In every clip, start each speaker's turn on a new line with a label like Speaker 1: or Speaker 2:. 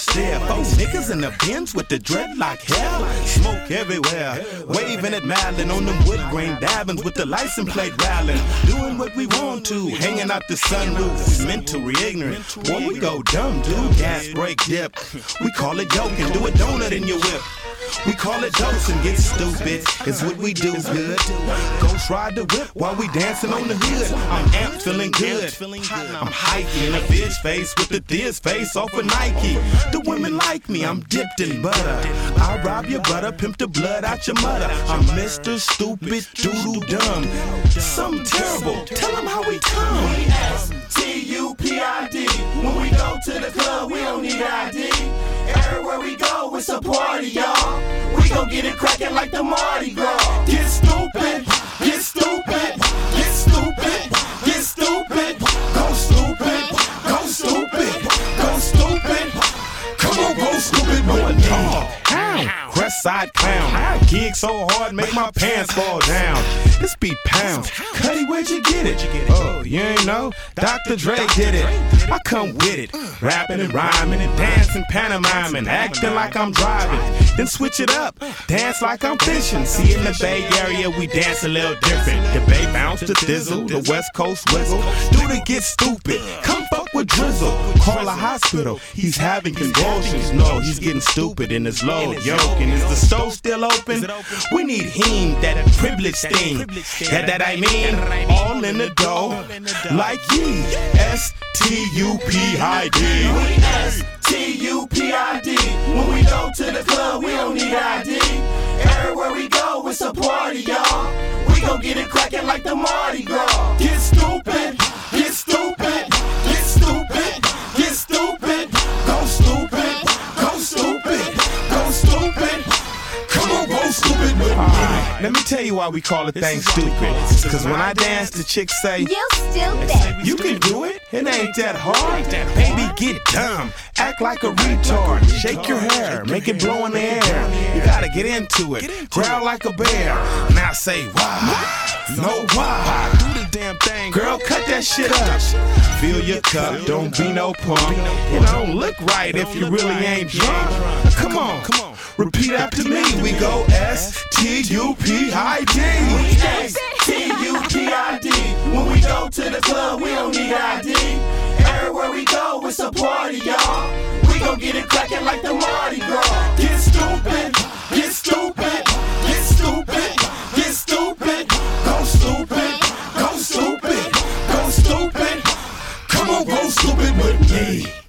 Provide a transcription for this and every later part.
Speaker 1: Stare. Four niggas in the bins with the dreadlock hair. Smoke everywhere. Waving at Madden on them wood grain dabbins with the license plate rattling. Doing what we want to. Hanging out the sunroof. We mentally ignorant. Boy, we go dumb, dude. Gas brake dip. We call it joking. Do a donut in your whip. We call it dose and get stupid. It's what we do good. Ghost ride the whip while we dancing on the hood. I'm amped, feeling good. I'm hiking in a bitch face with the this face off of Nike. The women like me, I'm dipped in butter. I'll rob your brother, pimp the blood out your mother. I'm Mr. Stupid Doodle Dumb. Something terrible. Tell them how we come.
Speaker 2: T-U-P-I-D. When we go to the club, we don't need ID. We go, it's a party, y'all. We gon' get it crackin' like the Mardi Gras. Get stupid, get stupid, get stupid, get stupid. Go stupid, go stupid, go stupid. Come on, go stupid with me.
Speaker 1: Crest side clown. Gig so hard, make my pants fall down. This beat pounds. Cuddy, where'd you get it? Oh, you ain't know? Dr. Dre did it. I come with it. Uh. Rapping and rhyming and dancing, pantomiming, acting like I'm driving. Then switch it up. Uh. Dance like I'm fishing. See, in the Bay Area, we dance a little different. The Bay bounce to thizzle, the West Coast wiggle. Dude, to get stupid. Come fuck with Drizzle. Call a hospital. He's having convulsions. No, he's getting stupid in his low load. Yoking. Is the stove still open? We need him, that privilege thing. That, that I mean, all in the dough. Like ye. S T U P I D.
Speaker 2: We S T U P I D. When we go to the club, we don't need ID. Everywhere we go, it's a party, y'all. We gon' get it crackin' like the Mardi Gras. Get stupid, get stupid, Come on, go stupid with me.
Speaker 1: Let me tell you why we call it thing stupid. Cause when I dance, the chicks say,
Speaker 3: You stupid.
Speaker 1: You can do it, it ain't that hard. Baby, get dumb, act like a retard. Shake your hair, make it blow in the air. You gotta get into it, growl like a bear. Now say why, no why. Thing, girl, cut that shit up. Fill your cup, don't be no punk. It don't look right if you really ain't drunk. Come on, come on, repeat after me. We go S T U P I D.
Speaker 2: S T U P I D. When we go to the club, we don't need ID. Everywhere we go, it's a party, y'all. We gon' get it crackin' like the Mardi Gras. Get stupid, get stupid, get stupid, get stupid, me.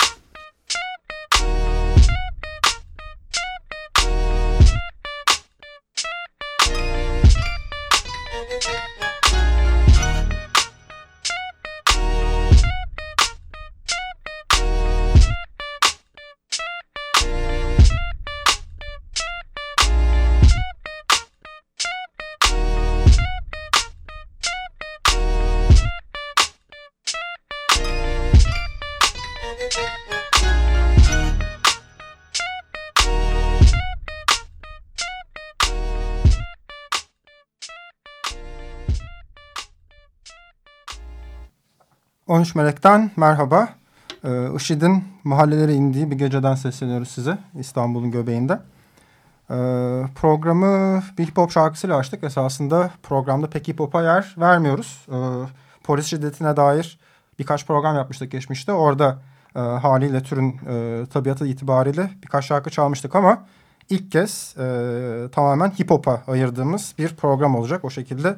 Speaker 4: Onüç Melek'ten merhaba. Ee, IŞİD'in mahallelere indiği bir geceden sesleniyoruz size İstanbul'un göbeğinde. Ee, programı bir hip hop şarkısıyla açtık. Esasında programda pek hip hop'a yer vermiyoruz. Ee, polis şiddetine dair birkaç program yapmıştık geçmişte. Orada E, haliyle türün e, tabiatı itibariyle birkaç şarkı çalmıştık ama ilk kez e, tamamen hip hop'a ayırdığımız bir program olacak. O şekilde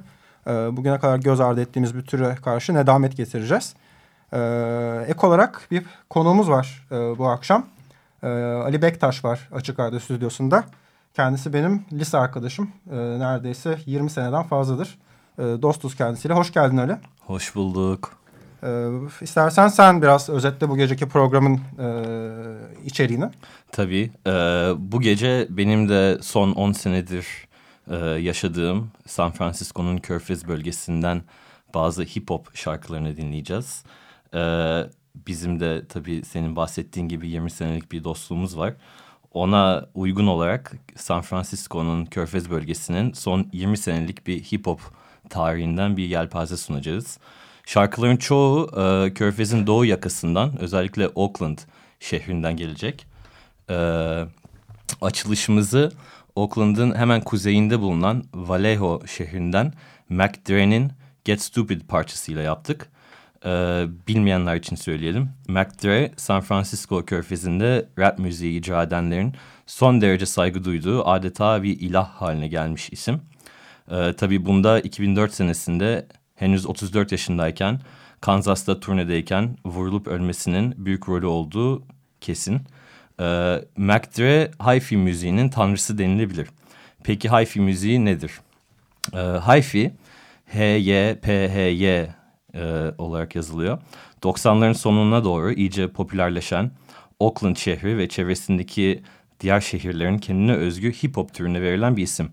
Speaker 4: e, bugüne kadar göz ardı ettiğimiz bir türe karşı nedamet getireceğiz. E, ek olarak bir konuğumuz var e, bu akşam. E, Ali Bektaş var Açık Radyo Stüdyosu'nda. Kendisi benim lise arkadaşım. E, neredeyse 20 seneden fazladır. E, dostuz kendisiyle. Hoş geldin Ali.
Speaker 5: Hoş bulduk.
Speaker 4: E, istersen sen biraz özetle bu geceki programın e, içeriğini.
Speaker 5: Tabii. E, bu gece benim de son 10 senedir e, yaşadığım San Francisco'nun Körfez bölgesinden bazı hip hop şarkılarını dinleyeceğiz. E, bizim de tabii senin bahsettiğin gibi 20 senelik bir dostluğumuz var. Ona uygun olarak San Francisco'nun Körfez bölgesinin son 20 senelik bir hip hop tarihinden bir yelpaze sunacağız. Şarkıların çoğu e, Körfez'in doğu yakasından özellikle Oakland şehrinden gelecek. E, açılışımızı Oakland'ın hemen kuzeyinde bulunan Vallejo şehrinden Mac Dre'nin Get Stupid parçasıyla yaptık. Ee, bilmeyenler için söyleyelim. Mac Dre, San Francisco körfezinde rap müziği icra edenlerin son derece saygı duyduğu adeta bir ilah haline gelmiş isim. Ee, tabii bunda 2004 senesinde henüz 34 yaşındayken Kansas'ta turnedeyken vurulup ölmesinin büyük rolü olduğu kesin. Ee, Mac Dre hi-fi müziğinin tanrısı denilebilir. Peki hi-fi müziği nedir? Ee, hi-fi H-Y-P-H-Y e, olarak yazılıyor. 90'ların sonuna doğru iyice popülerleşen Oakland şehri ve çevresindeki diğer şehirlerin kendine özgü hip hop türüne verilen bir isim.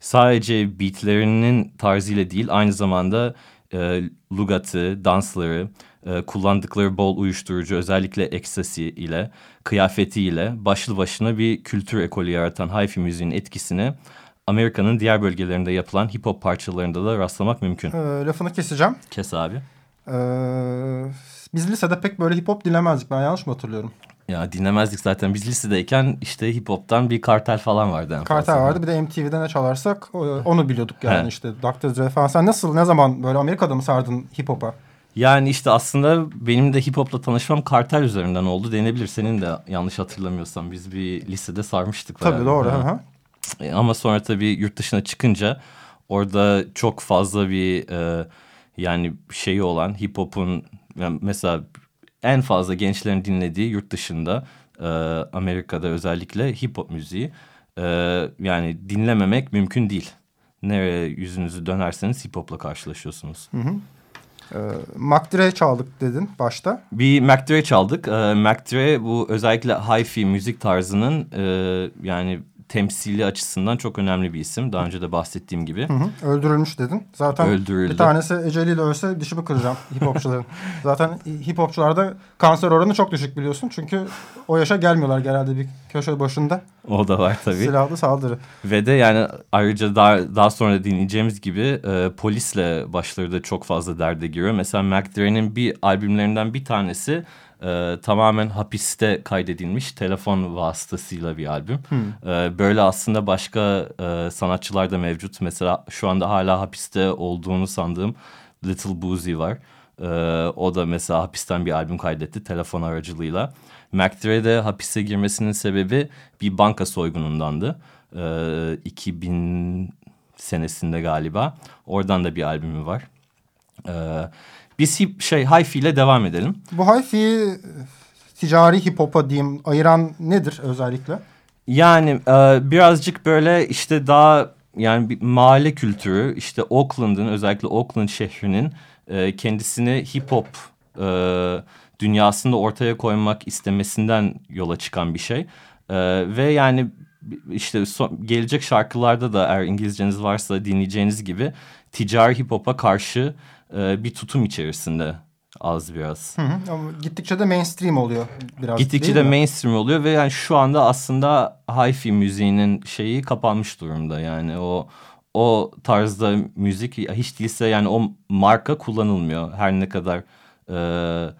Speaker 5: Sadece beatlerinin tarzıyla değil aynı zamanda e, lugatı, dansları, e, kullandıkları bol uyuşturucu özellikle eksasi ile, kıyafetiyle başlı başına bir kültür ekolü yaratan hi-fi müziğin etkisini Amerika'nın diğer bölgelerinde yapılan hip hop parçalarında da rastlamak mümkün.
Speaker 4: E, lafını keseceğim.
Speaker 5: Kes abi.
Speaker 4: E, biz lisede pek böyle hip hop dinlemezdik. Ben yanlış mı hatırlıyorum?
Speaker 5: Ya dinlemezdik zaten. Biz lisedeyken işte hip hop'tan bir kartel falan vardı. En
Speaker 4: kartel
Speaker 5: fazla.
Speaker 4: vardı. Bir de MTV'de ne çalarsak onu biliyorduk yani He. işte Dr. Dre falan. Sen nasıl ne zaman böyle Amerika'da mı sardın hip hop'a?
Speaker 5: Yani işte aslında benim de hip hop'la tanışmam kartel üzerinden oldu denebilir. Senin de yanlış hatırlamıyorsam biz bir lisede sarmıştık.
Speaker 4: Tabii doğru. Hı.
Speaker 5: E, ama sonra tabii yurt dışına çıkınca orada çok fazla bir e, yani şeyi olan hip hop'un yani mesela en fazla gençlerin dinlediği yurt dışında e, Amerika'da özellikle hip hop müziği e, yani dinlememek mümkün değil. Nereye yüzünüzü dönerseniz hip hop'la karşılaşıyorsunuz.
Speaker 4: Hı hı. E, Mac Dre çaldık dedin başta.
Speaker 5: Bir Mac Dre çaldık. E, Mac Dre bu özellikle hi-fi müzik tarzının e, yani temsili açısından çok önemli bir isim. Daha önce de bahsettiğim gibi.
Speaker 4: Hı hı, öldürülmüş dedin. Zaten Öldürüldü. bir tanesi eceliyle ölse dişimi kıracağım hip hopçuların. Zaten hip hopçularda kanser oranı çok düşük biliyorsun. Çünkü o yaşa gelmiyorlar genelde bir köşe başında.
Speaker 5: O da var tabii.
Speaker 4: Silahlı saldırı.
Speaker 5: Ve de yani ayrıca daha, daha sonra dinleyeceğimiz gibi e, polisle başları da çok fazla derde giriyor. Mesela Mac Dre'nin bir albümlerinden bir tanesi e, tamamen hapiste kaydedilmiş telefon vasıtasıyla bir albüm. Hmm. E, böyle aslında başka e, sanatçılar da mevcut. Mesela şu anda hala hapiste olduğunu sandığım Little Boozy var. E, o da mesela hapisten bir albüm kaydetti telefon aracılığıyla. Mac Dre de hapise girmesinin sebebi bir banka soygunundandı. E, 2000 senesinde galiba. Oradan da bir albümü var. Evet. Biz hip, şey hi-fi ile devam edelim.
Speaker 4: Bu hi-fi'yi ticari hip hop'a diyeyim ayıran nedir özellikle?
Speaker 5: Yani e, birazcık böyle işte daha yani bir mahalle kültürü işte Oakland'ın özellikle Oakland şehrinin e, kendisini hip hop e, dünyasında ortaya koymak istemesinden yola çıkan bir şey. E, ve yani işte son, gelecek şarkılarda da eğer İngilizceniz varsa dinleyeceğiniz gibi ticari hip hop'a karşı e, bir tutum içerisinde az biraz.
Speaker 4: Hı hı. Ama gittikçe de mainstream oluyor biraz.
Speaker 5: Gittikçe de mi? mainstream oluyor ve yani şu anda aslında hi-fi müziğinin şeyi kapanmış durumda. Yani o o tarzda müzik hiç değilse yani o marka kullanılmıyor. Her ne kadar e,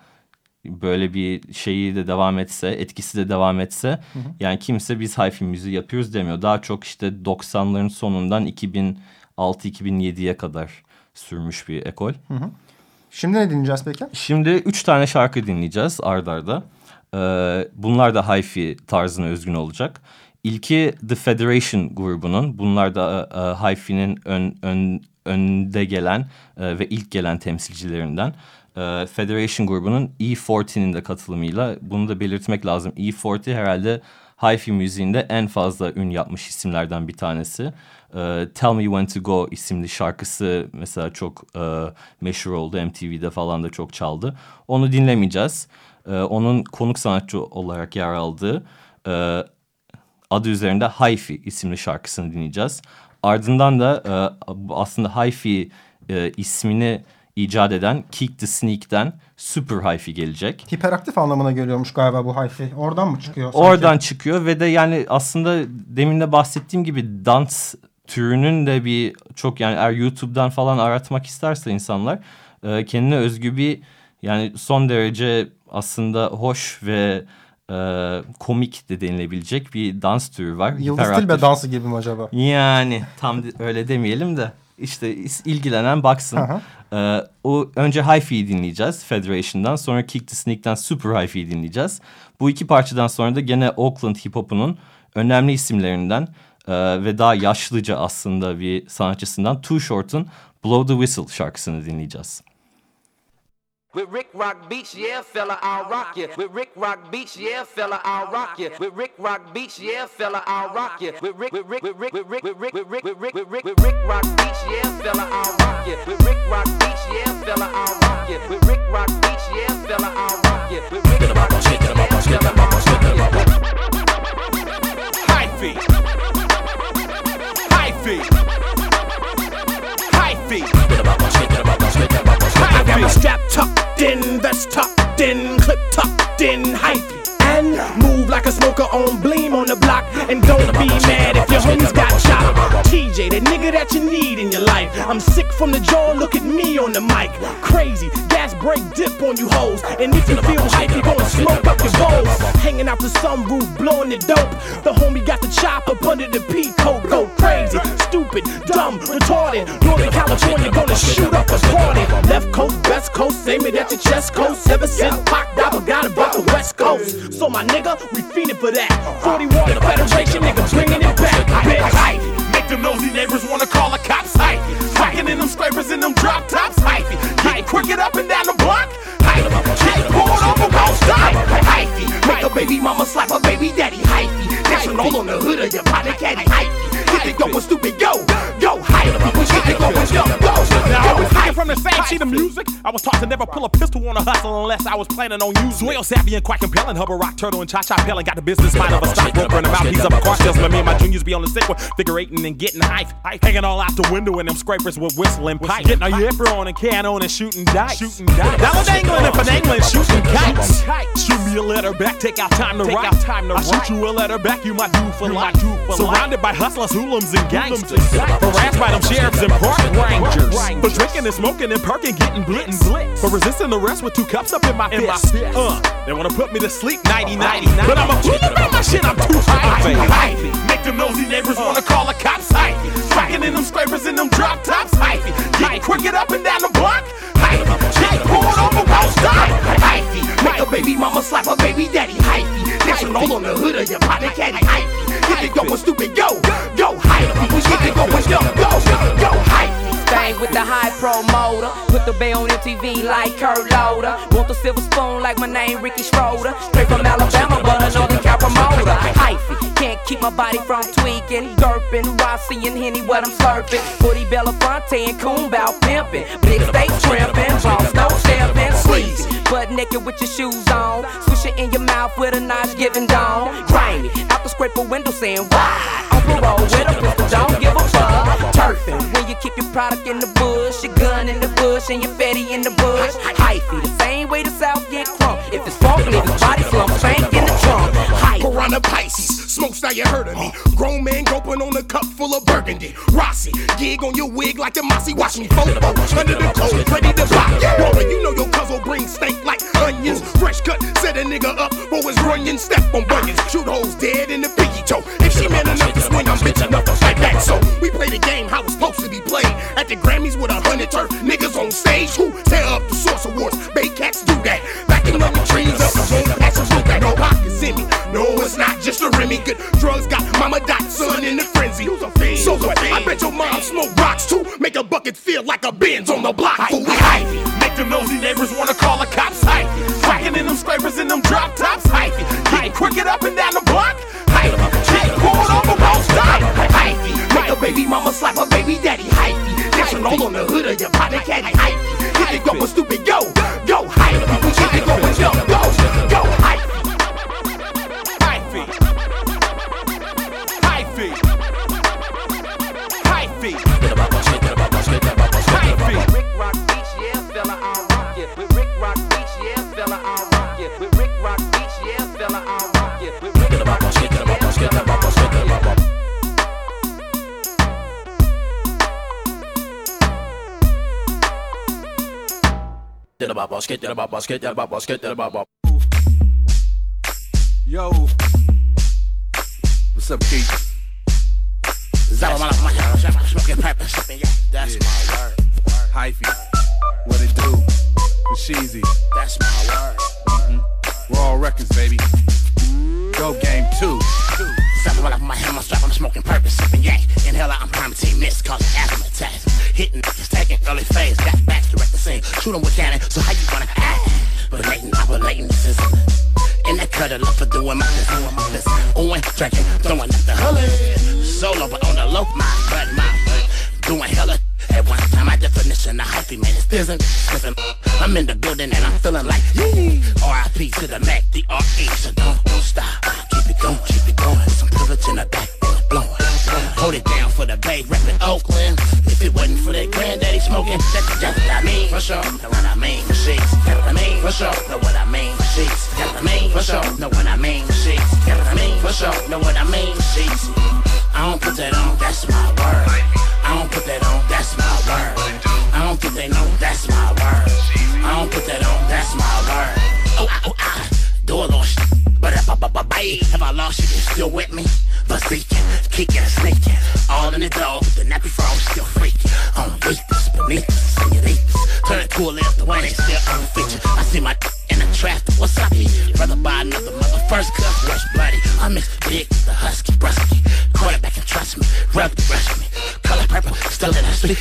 Speaker 5: böyle bir şeyi de devam etse, etkisi de devam etse hı hı. yani kimse biz hi-fi müziği yapıyoruz demiyor. Daha çok işte 90'ların sonundan 2006-2007'ye kadar sürmüş bir ekol. Hı hı.
Speaker 4: Şimdi ne dinleyeceğiz peki?
Speaker 5: Şimdi üç tane şarkı dinleyeceğiz ardarda. Ee, bunlar da hi-fi tarzına özgün olacak. İlki The Federation grubunun. Bunlar da e, hi-fi'nin ön, ön, önde gelen e, ve ilk gelen temsilcilerinden. E, Federation grubunun E40'nin de katılımıyla bunu da belirtmek lazım. E40 herhalde hi-fi müziğinde en fazla ün yapmış isimlerden bir tanesi. E, Tell Me When To Go isimli şarkısı mesela çok e, meşhur oldu. MTV'de falan da çok çaldı. Onu dinlemeyeceğiz. E, onun konuk sanatçı olarak yer aldığı e, adı üzerinde Hi-Fi isimli şarkısını dinleyeceğiz. Ardından da e, aslında Hi-Fi e, ismini icat eden Kick the Sneak'ten Super Hi-Fi gelecek.
Speaker 4: Hiperaktif anlamına geliyormuş galiba bu Hi-Fi. Oradan mı çıkıyor?
Speaker 5: Sanki? Oradan çıkıyor ve de yani aslında demin de bahsettiğim gibi dans türünün de bir çok yani eğer YouTube'dan falan aratmak isterse insanlar e, kendine özgü bir yani son derece aslında hoş ve e, komik de denilebilecek bir dans türü var.
Speaker 4: Yıldız Tilbe dansı gibi mi acaba?
Speaker 5: Yani tam öyle demeyelim de işte ilgilenen baksın. Ee, o önce Hi-Fi'yi dinleyeceğiz Federation'dan sonra Kick the Sneak'ten Super Hi-Fi'yi dinleyeceğiz. Bu iki parçadan sonra da gene Oakland Hip Hop'unun önemli isimlerinden e, ve daha yaşlıca aslında bir sanatçısından Too Short'un Blow the Whistle şarkısını dinleyeceğiz. With Rick Rock Beach, yeah, fella, I'll rock you. With Rick Rock Beach, yeah, fella, I'll rock you. With Rick Rock Beach, yeah, fella, I'll rock you. With Rick, with Rick, with Rick, with Rick, with Rick, with Rick, with Rick, with Rick Rock Beach, yeah, fella, I'll rock you. With Rick Rock Beach, yeah, fella, I'll rock you. With Rick Rock And if you feel hype, you gon' smoke up your bowls. Hanging out the sunroof, blowing the dope. The pull a pistol on a hustle unless I was planning on using. Swale, savvy, and quite compelling. Hubba rock, turtle, and cha cha pelling. Got the business mind of a stockbroker and a mouthpiece of a car salesman. Me and my juniors be on the sick one, figure eighting and getting hype. Hanging all out the window in them scrapers with whistling pipe. Getting a yipper on and can on and shooting dice. Shooting dice. Dollar dangling and finagling, shooting kites. Shoot me a letter back, take out time to write. To I shoot you a letter back, you might do for life. Surrounded by hustlers, hoolums, and gangsters. Harassed by them sheriffs and park rangers. For drinking and smoking and perking, getting blitz. For resisting arrest with two cups up in my fist. Uh, they wanna put me to sleep nighty nighty. But I'm a fool about my shit, I'm too high. Make them nosy neighbors wanna call the cops. Hype. Cracking in them scrapers in them drop tops. Hype. Get cricket up and down the block. Hype. Get pulled over, won't stop. Hype. Make a baby mama slap a baby daddy. Hype. Dancing all on the hood of your high promoter. Put the bay on MTV like Kurt Loder. Want the silver spoon like my name Ricky Schroder. Straight from Alabama, but a Northern Cal promoter. Hyphy, can't keep my body from tweaking. Gurping, Rossi and Henny, what I'm slurping. Footy Belafonte and Coon bout pimping. Big steak tripping, boss no stepping. Sleazy, butt naked with your shoes on. Swish it in your mouth with a notch giving down. Grimy, out the scrape a window saying why. On parole with a pistol, don't give a fuck. Turfing, when you keep your product in the bush, your gun in the bush, and your fatty in the bush. Hyphy, the same way the South get crunk. If it's funk, leave his body slump, spank in the trunk. Hype. Piranha Pisces, smokes now you heard of me. Grown man groping on a cup full of burgundy. Rossi, gig on your wig like the Mossy. Watch me photo under the coat, ready to buy. Roller, you know your cousin bring stank like onions. Fresh cut, set a nigga up for his runyon. Step on bunions, shoot holes dead in the piggy toe. If she man enough to swing, I'm bitch enough to fight back.
Speaker 6: So we play the game how it's supposed to be played. At the Grammys with a hundred turf niggas on stage who tear up the Source Awards. Bay cats do that. Backing up the trees up the home actions look at no pockets in me. No, it's not just a Remy. Good drugs got mama dot son in the frenzy. So what? I bet your mom smoke rocks too. Make a bucket feel like a Benz on the block. Fool. Hyphy. Make them nosy neighbors wanna call the cops. Hyphy. Cracking in them scrapers in them drop tops. Hyphy. Getting crooked up and down the block. Hyphy. Check pulled over, won't stop. Hyphy. Make a baby mama slap a baby daddy. Hyphy. Dancing all on the hood of your partner caddy. Hyphy. Get it going stupid, go. Go. Hyphy. Get it going jump, go. Hyphy. Hyphy. Hyphy.
Speaker 7: Rick Rock Beach, yeah, fella, I'll rock you. With Rick Rock Beach, yeah, fella, I'll rock you. With Rick Rock Beach, yeah, fella, I'll rock you. With Rick Rock Beach, yeah, fella, I'll rock you.
Speaker 8: Yo. What's up, Keith?
Speaker 6: That's my word.
Speaker 8: Hyphy. What it do? Sheezy.
Speaker 6: That's my word. Mm-hmm.
Speaker 8: Raw Records, baby. Go Game 2.
Speaker 6: Something while I put my hand on my strap, I'm smoking purpose, sipping yak. Inhaler, I'm prime team miss, causing asthma attacks. Hitting niggas, taking early phase, got back to direct the scene. Shoot 'em with cannon, so how you gonna act? But latent, operating, this is in that cutter, love for doing my business. Owen, drinking, throwing up the hood. Solo, but on the low, my butt, my butt. Doing hella at one time, my definition of hyphy, man, isn't sniffing. I'm in the building and I'm feeling like, yee. RIP to the Mac, the RE, so don't, don't stop. Keep it going, keep it going. Some privilege in the back, blowing. Hold it down for the Bay, reppin' Oakland. If it wasn't for that granddaddy smoking, that's just what I mean. For sure, know what I mean. Sheets, know what I mean. For sure, know what I mean. Sheets, know what I mean. For sure, know what I mean. Sheets, know what I mean. For sure, know what I mean. Sheets. I don't put that on, that's my word. I don't put that on, that's my word. I don't think they know, that's my word. I don't put that on, that's my word. Oh, ah, oh, ah, do a little shit. But if I, but, but, babe, have I lost you, you still with me? But speaking, kicking, sneaking, all in the door, the nappy frog still freaking. On weakness, beneath us, senoritas. Turn it to a left, the way they still on feature. I see my in the traffic, what's up, me? Brother buy another mother, first cut, rush bloody. I mix big, the husky, brusky. Ugly.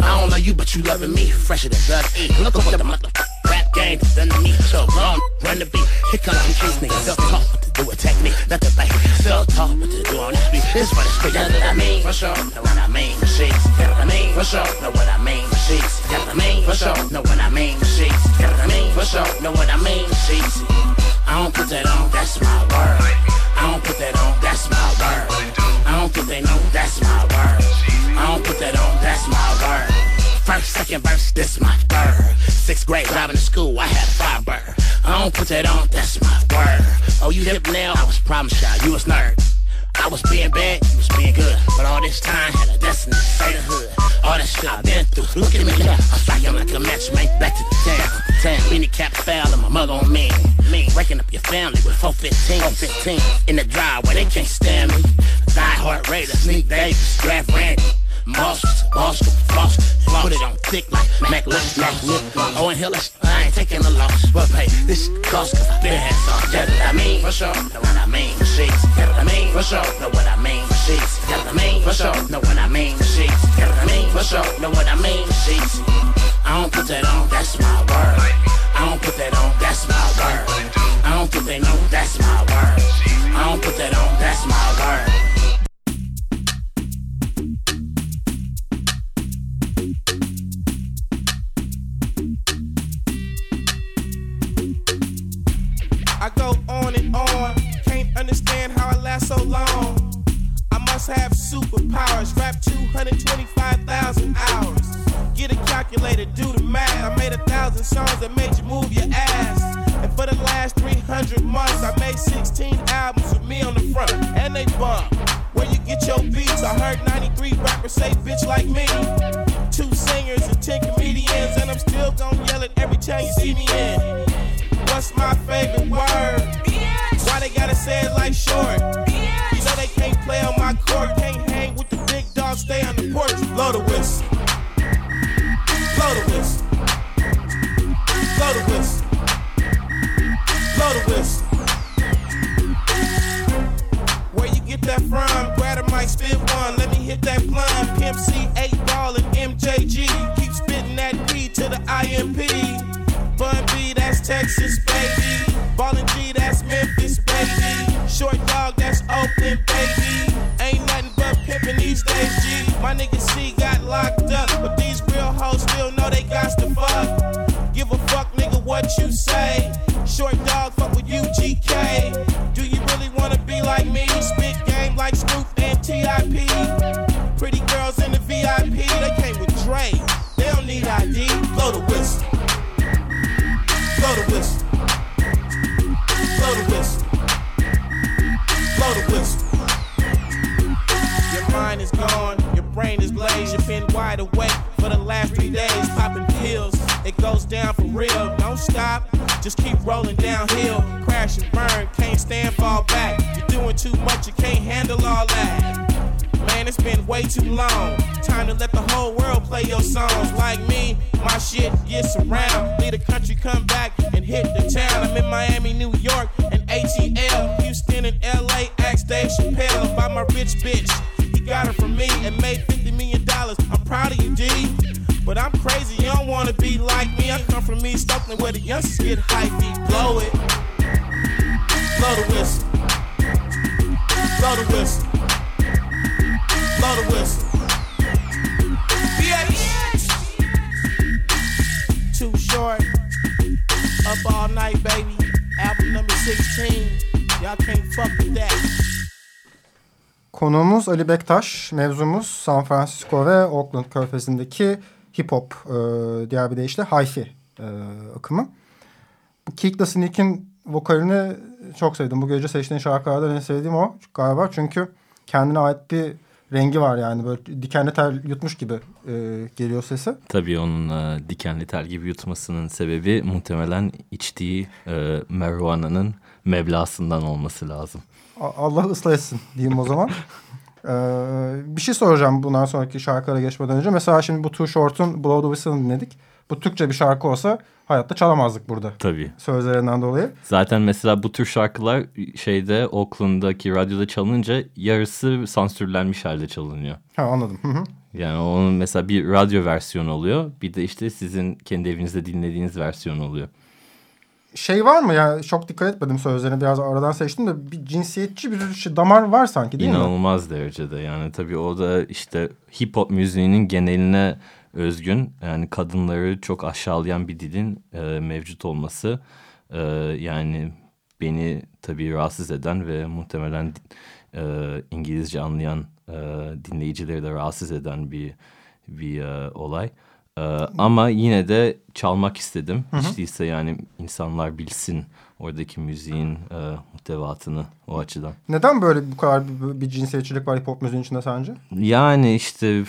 Speaker 6: I don't love you, but you loving me, fresher than blood. Look what the mother rap game to me. So run, run the beat. Here comes some trees, niggas. Self talk, what to do with technique, not the bank. Self talk, what to do on the street. It's for the street, that's what I mean. For sure, know what I mean. Sheets, know what I mean. For sure, know what I mean. Sheets, know what I mean. For sure, know what I mean. Sheets, know what I mean. For sure, know what I mean. Sheets. I don't put that on, that's my word. I don't put that on, that's my word. I don't think they know, that's my word. I don't put that on, that's my word. First, second verse, this my third. Sixth grade, driving to school, I had firebird. I don't put that on, that's my word. Oh, you hip now? I was problem child, you was nerd. I was being bad, you was being good. But all this time had a destiny, say the hood. All that shit I've been through. Look at me now. I'm striking like a match, mate. Back to the town. Mini cap foul and my mother on me. Me, breaking up your family with 415. 415 in the driveway, they can't stand me. Die Hard Raider, Sneak Davis, Draft Randy. Monsters, monsters, floss, put it on thick like Mac Lip, Mac Lip. Oh, and hell, I ain't taking a loss. But hey, this cost cause I been had some. Get what I mean? For sure, know what I mean? Sheets, get what I mean? For sure, know what I mean? Sheets, get what I mean? For sure, know what I mean? Sheets, get what I mean? For sure, know what I mean? Sheets. I don't put that on, that's my word. I don't put that on, that's my word. I don't think they know, that's my word. I don't put that on, that's my word.
Speaker 9: I go on and on, can't understand how I last so long. I must have superpowers, rap 225,000 hours. Get a calculator, do the math. I made a thousand songs that made you move your ass. And for the last 300 months, I made 16 albums with me on the front, and they bump. Where you get your beats? I heard 93 rappers say bitch like me. Two singers and 10 comedians, and I'm still gonna yell it every time you see me in. What's my favorite word? Why they gotta say it like short? You know they can't play on my court, can't hang with the big dogs, stay on the porch. Blow the whistle. Blow the whistle. Blow the whistle. Blow the whistle. Where you get that from? Grab a mic, spit one. Let me hit that blunt. Pimp C, 8 ball, and MJG. Keep spitting that D to the IMP. Bun B, that's Texas, baby. Ballin' G, that's Memphis, baby. Short dog, that's Oakland, baby. Ain't nothing but pimpin' these days, G. My nigga C got locked up, but these real hoes still know they got to fuck. Give a fuck, nigga, what you say. Short dog, fuck with UGK. Do you really wanna be like me? Spit game like Snoop and TIP. Goes down for real. Don't stop, just keep rolling downhill. Crash and burn, can't stand, fall back. You're doing too much, you can't handle all that. Man, it's been way too long. Time to let the whole world play your songs. Like me, my shit gets around. Leave the country, come back and hit the town. I'm in Miami, New York, and ATL. Houston and LA, ask Dave Chappelle about my rich bitch. He got her from me and made $50 million. I'm proud of you, D. But I'm crazy, wanna be like me. I come from East Oakland where the youngsters get hypey. Blow it. Blow the whistle. Blow the whistle. Blow the whistle. Bitch. Too short. Up all night, baby. Album number 16. Y'all can't fuck with that.
Speaker 4: Konuğumuz Ali Bektaş, mevzumuz San Francisco ve Oakland körfezindeki hip hop, e, diğer bir deyişle hi-fi e, akımı. Bu Kick the Sneak'in vokalini çok sevdim. Bu gece seçtiğin şarkılardan en sevdiğim o galiba. Çünkü kendine ait bir rengi var yani. Böyle dikenli tel yutmuş gibi e, geliyor sesi.
Speaker 5: Tabii onun e, dikenli tel gibi yutmasının sebebi muhtemelen içtiği e, marijuana'nın meblasından olması lazım.
Speaker 4: A- Allah ıslah etsin diyeyim o zaman. Ee, bir şey soracağım bundan sonraki şarkılara geçmeden önce. Mesela şimdi bu Too Short'un Blow the Whistle'ını dinledik. Bu Türkçe bir şarkı olsa hayatta çalamazdık burada.
Speaker 5: Tabii.
Speaker 4: Sözlerinden dolayı.
Speaker 5: Zaten mesela bu tür şarkılar şeyde Oakland'daki radyoda çalınınca yarısı sansürlenmiş halde çalınıyor.
Speaker 4: Ha anladım. Hı hı.
Speaker 5: Yani onun mesela bir radyo versiyonu oluyor. Bir de işte sizin kendi evinizde dinlediğiniz versiyon oluyor.
Speaker 4: Şey var mı ya çok dikkat etmedim sözlerine biraz aradan seçtim de bir cinsiyetçi bir şey, damar var sanki değil mi?
Speaker 5: İnanılmaz derecede yani tabii o da işte hip hop müziğinin geneline özgün yani kadınları çok aşağılayan bir dilin e, mevcut olması e, yani beni tabii rahatsız eden ve muhtemelen e, İngilizce anlayan e, dinleyicileri de rahatsız eden bir bir e, olay. E, ama yine de çalmak istedim. Hiç değilse yani insanlar bilsin oradaki müziğin e, muhtevatını o açıdan.
Speaker 4: Neden böyle bu kadar bir, bir cinsiyetçilik var hip hop müziğin içinde sence?
Speaker 5: Yani işte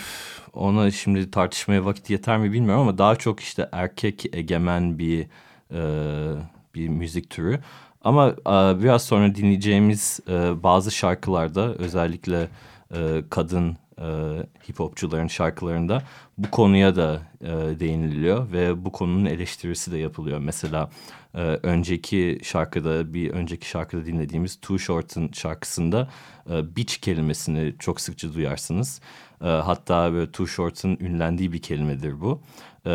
Speaker 5: ona şimdi tartışmaya vakit yeter mi bilmiyorum ama daha çok işte erkek egemen bir e, bir müzik türü. Ama e, biraz sonra dinleyeceğimiz e, bazı şarkılarda özellikle e, kadın e, hip hopçuların şarkılarında bu konuya da e, değiniliyor ve bu konunun eleştirisi de yapılıyor. Mesela e, önceki şarkıda bir önceki şarkıda dinlediğimiz Too Short'ın şarkısında e, bitch kelimesini çok sıkça duyarsınız. E, hatta böyle Too Short'ın ünlendiği bir kelimedir bu. E,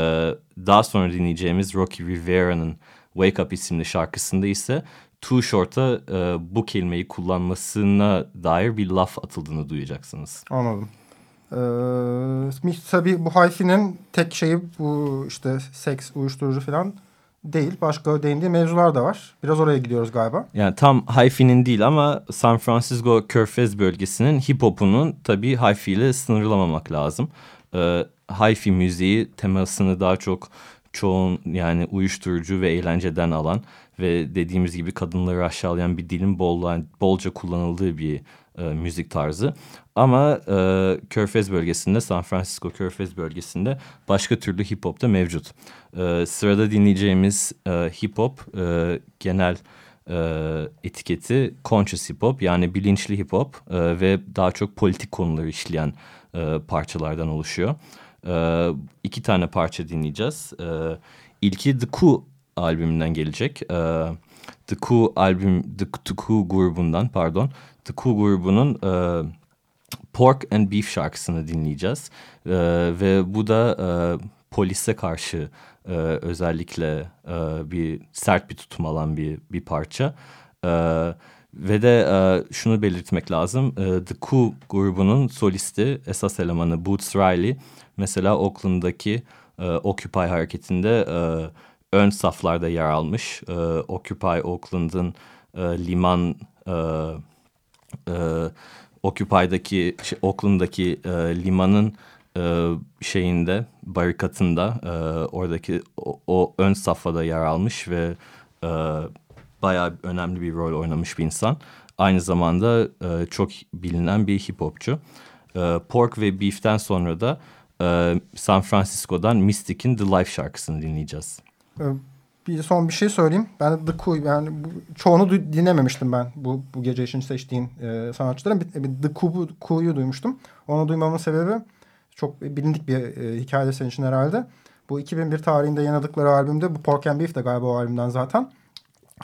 Speaker 5: daha sonra dinleyeceğimiz Rocky Rivera'nın Wake Up isimli şarkısında ise Too Short'a e, bu kelimeyi kullanmasına dair bir laf atıldığını duyacaksınız.
Speaker 4: Anladım. Ee, tabii bu hayfinin tek şeyi bu işte seks, uyuşturucu falan değil. Başka değindiği mevzular da var. Biraz oraya gidiyoruz galiba.
Speaker 5: Yani tam Hi-Fi'nin değil ama San Francisco Körfez bölgesinin hip hop'unun tabii Hi-Fi ile sınırlamamak lazım. Ee, Hi-Fi müziği temasını daha çok çoğun yani uyuşturucu ve eğlenceden alan ve dediğimiz gibi kadınları aşağılayan bir dilin bol, bolca kullanıldığı bir e, müzik tarzı. Ama e, Körfez bölgesinde, San Francisco Körfez bölgesinde başka türlü hip hop da mevcut. E, sırada dinleyeceğimiz e, hip hop e, genel e, etiketi conscious hip hop yani bilinçli hip hop e, ve daha çok politik konuları işleyen e, parçalardan oluşuyor. E, iki tane parça dinleyeceğiz. E, ilki The Coup albümünden gelecek. E, The Coup albüm, The, The Coup grubundan pardon. The Coup grubunun e, Pork and Beef şarkısını dinleyeceğiz. E, ve bu da e, polise karşı e, özellikle e, bir sert bir tutum alan bir, bir parça. E, ve de e, şunu belirtmek lazım. E, The Coup grubunun solisti, esas elemanı Boots Riley. Mesela Oakland'daki e, Occupy hareketinde e, ön saflarda yer almış. E, Occupy Oakland'ın e, liman... E, e, Occupy'daki, şey, Oakland'daki e, limanın e, şeyinde, barikatında e, oradaki o, o ön safhada yer almış ve e, bayağı önemli bir rol oynamış bir insan. Aynı zamanda e, çok bilinen bir hip hopçu. E, Pork ve Beef'ten sonra da e, San Francisco'dan Mystic'in The Life şarkısını dinleyeceğiz.
Speaker 4: Ee, bir son bir şey söyleyeyim. Ben The Coup yani bu, çoğunu dinlememiştim ben bu bu gece için seçtiğim e, sanatçıların. Bir, bir The Coup'u duymuştum. Onu duymamın sebebi çok bilindik bir e, hikaye senin için herhalde. Bu 2001 tarihinde yayınladıkları albümde bu Pork and Beef de galiba o albümden zaten.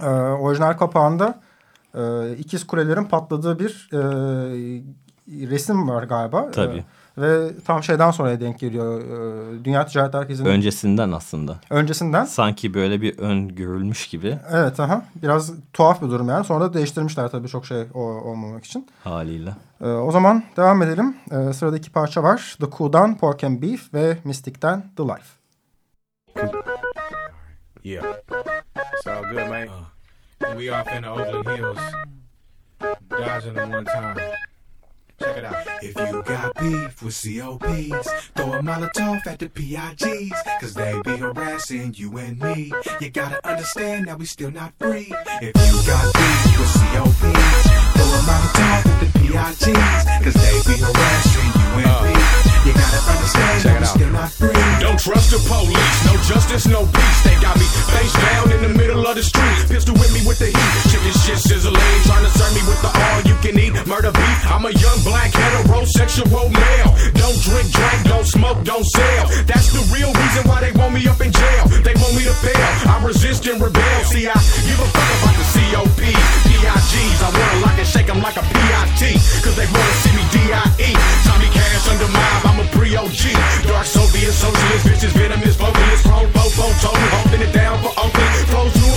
Speaker 4: E, orijinal kapağında e, ikiz kulelerin patladığı bir e, resim var galiba.
Speaker 5: Tabii.
Speaker 4: E, ve tam şeyden sonra denk geliyor. E, Dünya Ticaret Merkezi'nin...
Speaker 5: Öncesinden aslında.
Speaker 4: Öncesinden.
Speaker 5: Sanki böyle bir ön görülmüş gibi.
Speaker 4: Evet aha. Biraz tuhaf bir durum yani. Sonra da değiştirmişler tabii çok şey o, olmamak için.
Speaker 5: Haliyle.
Speaker 4: E, o zaman devam edelim. E, sırada iki parça var. The Cool'dan Pork and Beef ve Mystic'ten The Life.
Speaker 8: Yeah. It's all good, man. Uh, we off in the Oakland Hills. Dodging them one time. Check it out.
Speaker 10: If you got beef with COPs, throw a Molotov at the PIGs, cause they be harassing you and me. You gotta understand that we still not free. If you got beef with COPs, throw a Molotov at the PIGs, cause they be harassing you and me. You gotta understand that we still not free.
Speaker 11: Don't trust the police, no justice, no peace. They got me face down in the middle of the street. Pistol with me with the heat. Chicken shit sizzling, trying to serve me with the all you can eat. Murder beef. I'm a young black heterosexual male. Don't drink, drink, don't smoke, don't sell. That's the real reason why they want me up in jail. They want me to fail. I resist and rebel. See, I give a fuck about the COP, PIGs. I wanna lock and shake them like a PIT. Cause they wanna see me DIE. Tommy Cash under mob, I'm a pre-OG. Dark Soviet socialist, bitches, venomous, vocalist, prone, fofo, total, holding it down for Oakland. Flows fluently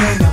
Speaker 10: gotta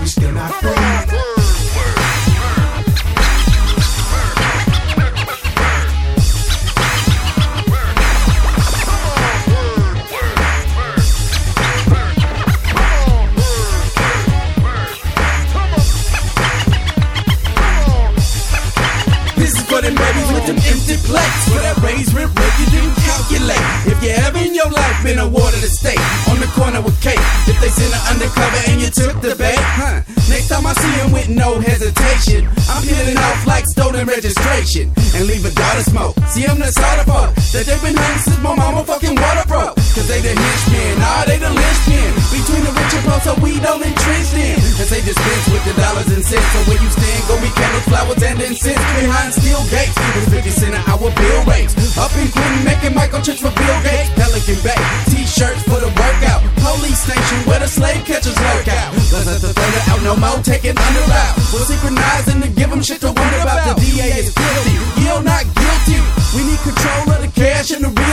Speaker 1: cake, if they send an undercover and you took the bait, huh? Next time I see him with no hesitation, I'm peeling off like stolen registration and leave a daughter smoke. See, I'm the side of folk that they've been hunting since my mama fucking water broke. Cause they the henchmen, nah, they the linchpin. Between the rich and poor, so we don't entrench in. Cause they dispense with the dollars and cents. So where you stand, go be candles, flowers, and incense. Behind steel gates, with 50 cent an hour bill rates. Up in Clinton, making Michael Church for Bill Gates. Pelican Bay, t-shirts for the workout. Police station where the slave catchers lurk out. Cause at the thunder out, no more taking under out. We're synchronizing to give them shit to wonder about. The DA is guilty, you're not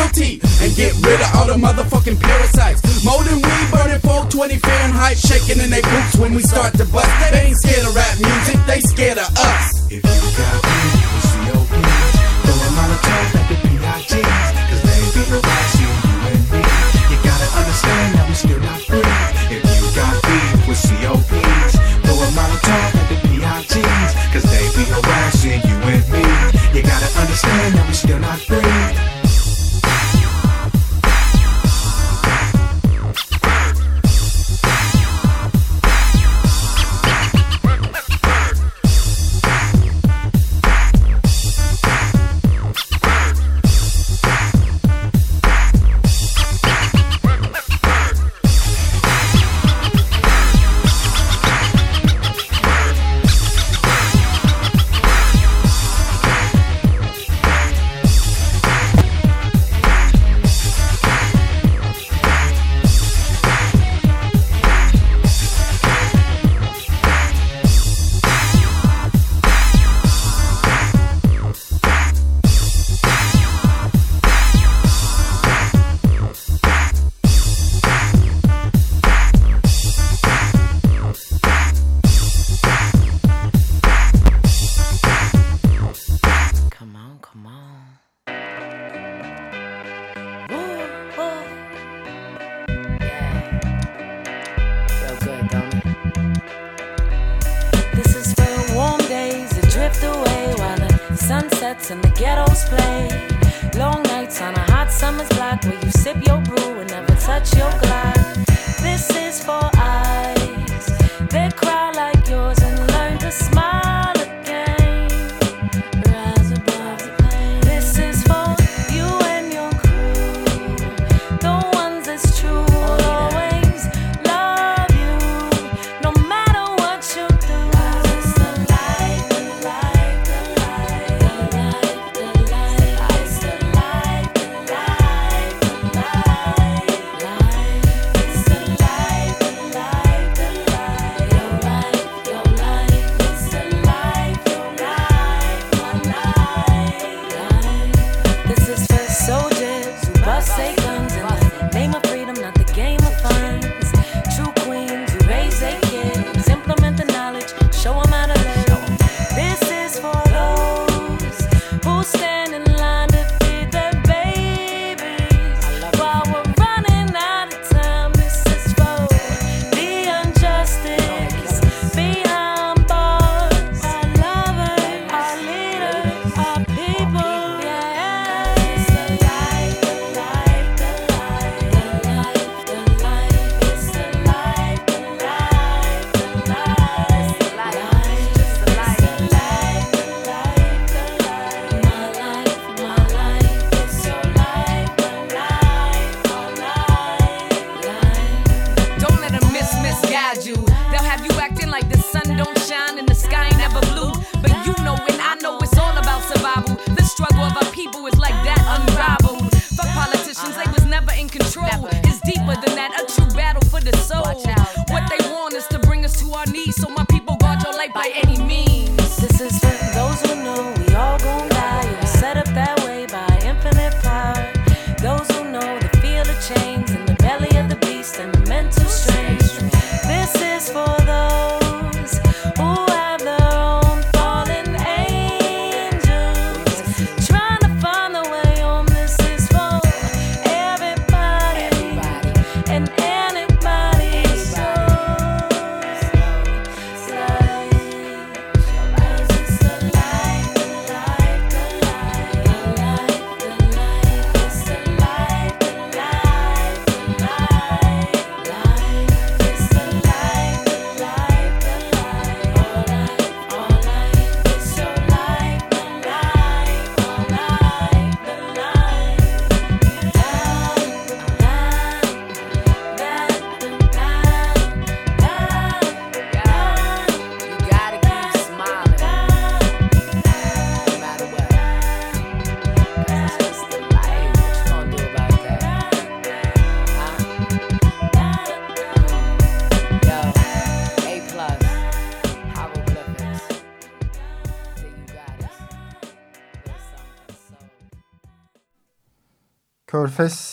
Speaker 1: and the get rid of all the motherfucking parasites. More than we burning 420 Fahrenheit. Shaking in their boots when we start to bust. They ain't scared of rap music, they scared of us.
Speaker 10: If you got beef with COPs, throw a Molotov at the PIGs, cause they be the harassing you and me. You gotta understand that we still not free. If you got beef with COPs, throw a Molotov at the PIGs, cause they be harassing you and me. You gotta understand that we still not free.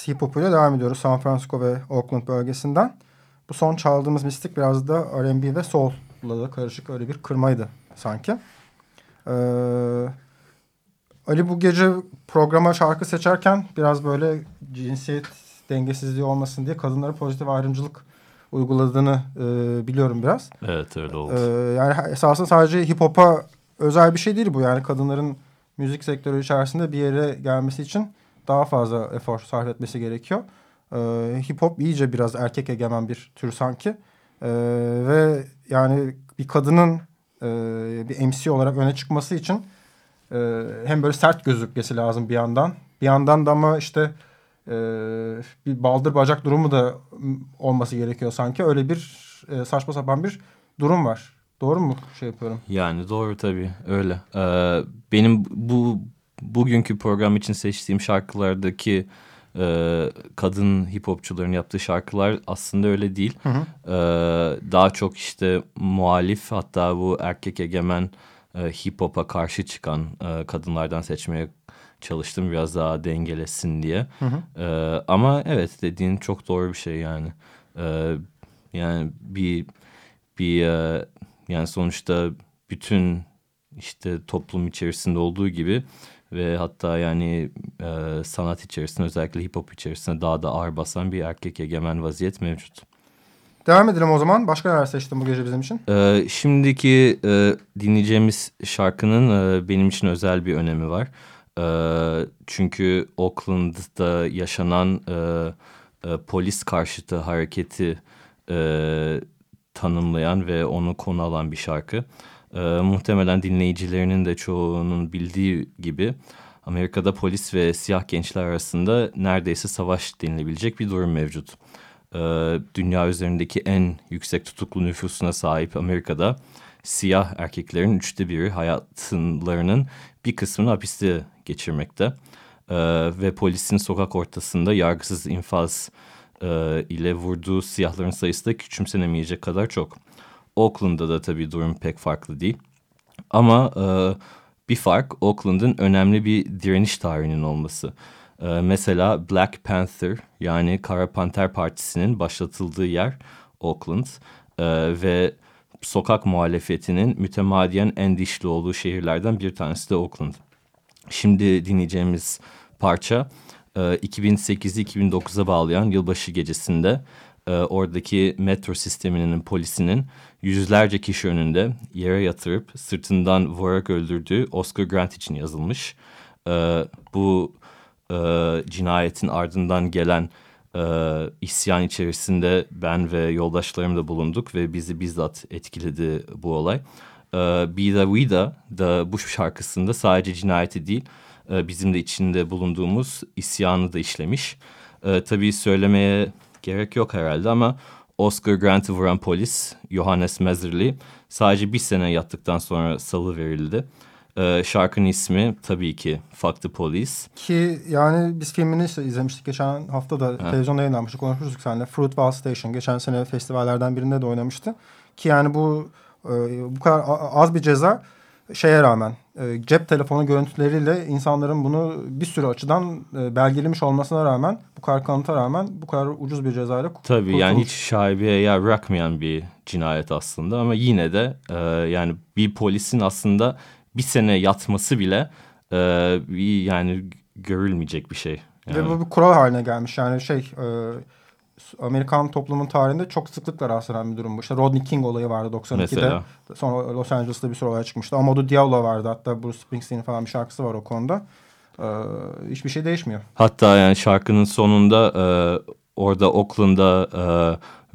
Speaker 4: Hip hop ile devam ediyoruz San Francisco ve Oakland bölgesinden. Bu son çaldığımız mistik biraz da R&B ve soul'la da karışık öyle bir kırmaydı sanki. Ee, Ali bu gece programa şarkı seçerken biraz böyle cinsiyet dengesizliği olmasın diye kadınlara pozitif ayrımcılık uyguladığını e, biliyorum biraz.
Speaker 5: Evet öyle oldu.
Speaker 4: Ee, yani esasında sadece hip hop'a özel bir şey değil bu. Yani kadınların müzik sektörü içerisinde bir yere gelmesi için daha fazla efor sarf etmesi gerekiyor. E, hip hop iyice biraz erkek egemen bir tür sanki. E, ve yani bir kadının e, bir MC olarak öne çıkması için e, hem böyle sert gözükmesi lazım bir yandan. Bir yandan da ama işte e, bir baldır bacak durumu da olması gerekiyor sanki. Öyle bir e, saçma sapan bir durum var. Doğru mu şey yapıyorum?
Speaker 5: Yani doğru tabii öyle. Ee, benim bu bugünkü program için seçtiğim şarkılardaki e, kadın hip hopçuların yaptığı şarkılar aslında öyle değil. Hı hı. E, daha çok işte muhalif hatta bu erkek egemen e, hip hop'a karşı çıkan e, kadınlardan seçmeye çalıştım biraz daha dengelesin diye. Hı hı. E, ama evet dediğin çok doğru bir şey yani. E, yani bir bir e, yani sonuçta bütün işte toplum içerisinde olduğu gibi ve hatta yani e, sanat içerisinde özellikle hip hop içerisinde daha da ağır basan bir erkek egemen vaziyet mevcut.
Speaker 4: Devam edelim o zaman. Başka neler seçtin bu gece bizim için?
Speaker 5: Ee, şimdiki e, dinleyeceğimiz şarkının e, benim için özel bir önemi var. E, çünkü Oakland'da yaşanan e, e, polis karşıtı hareketi e, tanımlayan ve onu konu alan bir şarkı. E, muhtemelen dinleyicilerinin de çoğunun bildiği gibi Amerika'da polis ve siyah gençler arasında neredeyse savaş denilebilecek bir durum mevcut. E, dünya üzerindeki en yüksek tutuklu nüfusuna sahip Amerika'da siyah erkeklerin üçte biri hayatlarının bir kısmını hapiste geçirmekte. E, ve polisin sokak ortasında yargısız infaz e, ile vurduğu siyahların sayısı da küçümsenemeyecek kadar çok. Oakland'da da tabii durum pek farklı değil. Ama e, bir fark Oakland'ın önemli bir direniş tarihinin olması. E, mesela Black Panther yani Kara Panter Partisi'nin başlatıldığı yer Oakland e, ve sokak muhalefetinin mütemadiyen en dişli olduğu şehirlerden bir tanesi de Oakland. Şimdi dinleyeceğimiz parça 2008'i 2009'a bağlayan yılbaşı gecesinde e, oradaki metro sisteminin polisinin yüzlerce kişi önünde yere yatırıp sırtından vurarak öldürdüğü Oscar Grant için yazılmış. E, bu e, cinayetin ardından gelen e, isyan içerisinde ben ve yoldaşlarım da bulunduk ve bizi bizzat etkiledi bu olay. E, Vida Vida da bu şarkısında sadece cinayeti değil e, bizim de içinde bulunduğumuz isyanı da işlemiş. E, tabii söylemeye gerek yok herhalde ama Oscar Grant'ı vuran polis Johannes Mezerli sadece bir sene yattıktan sonra salı verildi. Ee, şarkının ismi tabii ki Fuck the Police.
Speaker 4: Ki yani biz filmini izlemiştik geçen hafta da ha. televizyonda yayınlanmıştı konuşmuştuk seninle. Fruitvale Station geçen sene festivallerden birinde de oynamıştı. Ki yani bu e, bu kadar az bir ceza şeye rağmen e, cep telefonu görüntüleriyle insanların bunu bir sürü açıdan e, belgelemiş olmasına rağmen bu kadar kanıta rağmen bu kadar ucuz bir cezayla
Speaker 5: Tabii kurtulmuş. yani hiç şaibeye yer bırakmayan bir cinayet aslında ama yine de e, yani bir polisin aslında bir sene yatması bile e, bir yani görülmeyecek bir şey.
Speaker 4: Yani. Ve bu bir kural haline gelmiş yani şey... E, Amerikan toplumun tarihinde çok sıklıkla rastlanan bir durum bu. İşte Rodney King olayı vardı 92'de. Mesela. Sonra Los Angeles'ta bir sürü olay çıkmıştı. Amadou Diallo vardı. Hatta Bruce Springsteen'in falan bir şarkısı var o konuda. Ee, hiçbir şey değişmiyor.
Speaker 5: Hatta yani şarkının sonunda e, orada Oakland'da e,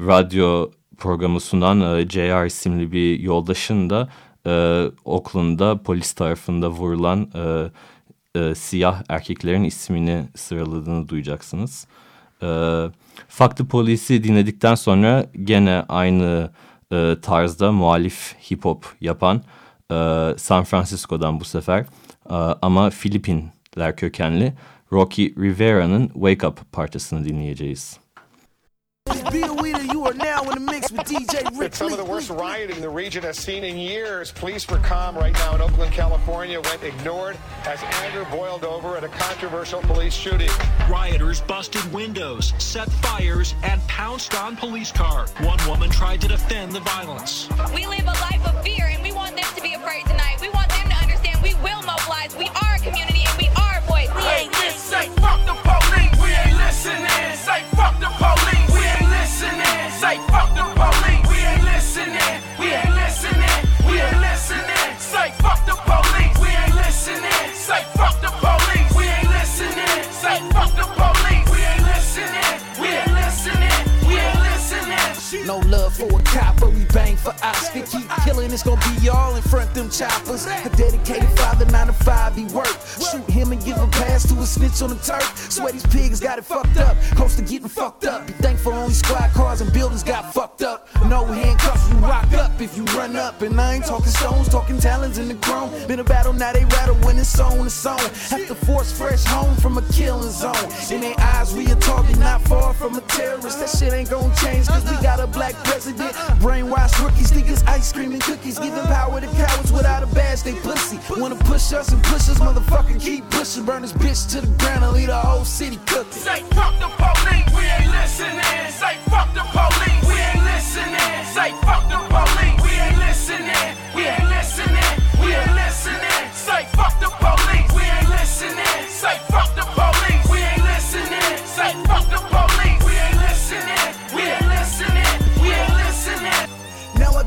Speaker 5: radyo programı sunan e, JR isimli bir yoldaşın da e, Oakland'da polis tarafında vurulan e, e, siyah erkeklerin ismini sıraladığını duyacaksınız. Evet. Fuck the Police'i dinledikten sonra gene aynı e, tarzda muhalif hip hop yapan e, San Francisco'dan bu sefer e, ama Filipinler kökenli Rocky Rivera'nın Wake Up parçasını dinleyeceğiz. Are now in the mix with DJ Rick. Some of the worst rioting the region has seen in years. Police were calm right now in Oakland, California, went ignored as anger boiled over at a controversial police shooting. Rioters busted windows, set fires, and pounced on police car. One woman tried to defend the violence. We live a life of fear, and we want them to be afraid tonight. We want them to understand we will mobilize. We are a community, No love for a cop, but we bang for Oscar. Keep killing, it's gonna be y'all in front them choppers. A dedicated father, nine to five, he work. Shoot him and give a pass to a snitch on the turf. Swear these pigs got it fucked up. Close to getting fucked up. Be thankful only squad cars and buildings got fucked up. No handcuffs, you rock up if you run up. And I ain't talking stones, talking talons in the chrome. Been a battle, now they rattle when it's on, it's on. Have to force fresh home from a killing zone. In their eyes, we a target, not far from a terrorist. That shit ain't gonna change, cause we got a black president. Brainwashed rookies, it's ice cream and cookies. Giving power to cowards without a badge, they pussy. Wanna push us and push us, motherfucker, keep pushing. Burn this bitch to the ground and leave the whole city cooking. Say fuck the police, we ain't listening. Say fuck the police, we ain't listening. Say fuck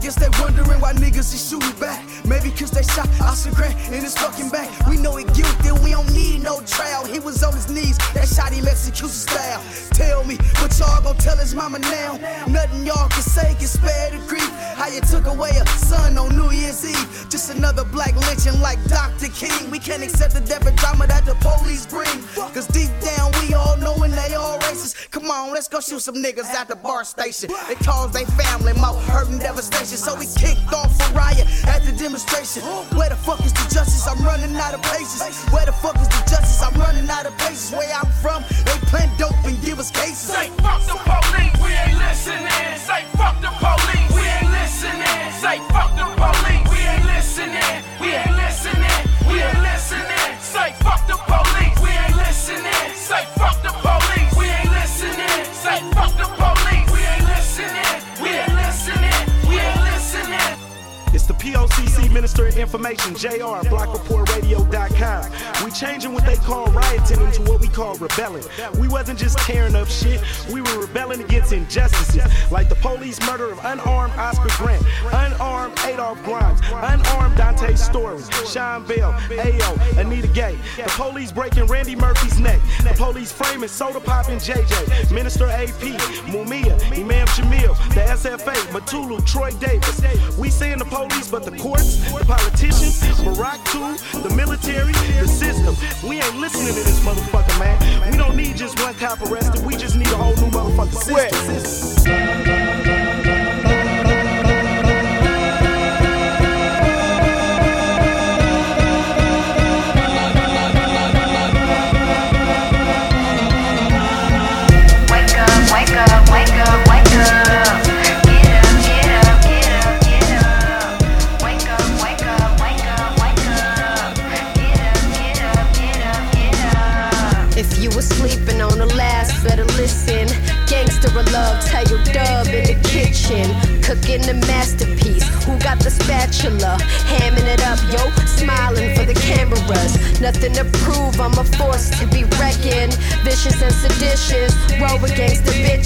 Speaker 5: Cause they wondering why niggas is shooting back. Maybe
Speaker 12: cause they shot Oscar Grant in his fucking back. We know he guilty, we don't need no trial. He was on his knees, that shot him execution style. Tell me, what y'all gon' tell his mama now? Nothing y'all can say can spare the grief. How you took away a son on New Year's Eve. Just another black lynching like Dr. King. We can't accept the death and drama that the police bring. Cause deep down we all knowin' they all racist. Come on, let's go shoot some niggas at the BART station. They caused they family more hurt and devastation. So we kicked off a riot at the demonstration. Where the fuck is the justice? I'm running out of places. Where the fuck is the justice? I'm running out of places. Where I'm from, they plant dope and give us cases.
Speaker 9: Say fuck the police, we ain't listening. Say fuck the police, we ain't listening. Say fuck the police, we ain't listening. We ain't listening. We ain't listening. Say fuck the police, we ain't listening. Say fuck the police, we ain't listening. Say fuck the police, we ain't listening. We ain't listening. We ain't listening.
Speaker 13: It's the POCC Minister of Information, JR, BlockReportRadio.com. We changing what they call rioting into what we call rebelling. We wasn't just tearing up shit, we were rebelling against injustices, like the police murder of unarmed Oscar Grant, unarmed Adolph Grimes, unarmed Dante Story, Sean Bell, Ayo, Anita Gay, the police breaking Randy Murphy's neck, the police framing Soda Pop and JJ, Minister AP, Mumia, Imam Jamil, the SF8, Mutulu, Troy Davis. We saying the police, but the courts, the politicians, Barack too, the military, the system. We ain't listening to this motherfucker, man. We don't need just one cop arrested. We just need a whole new motherfucking system.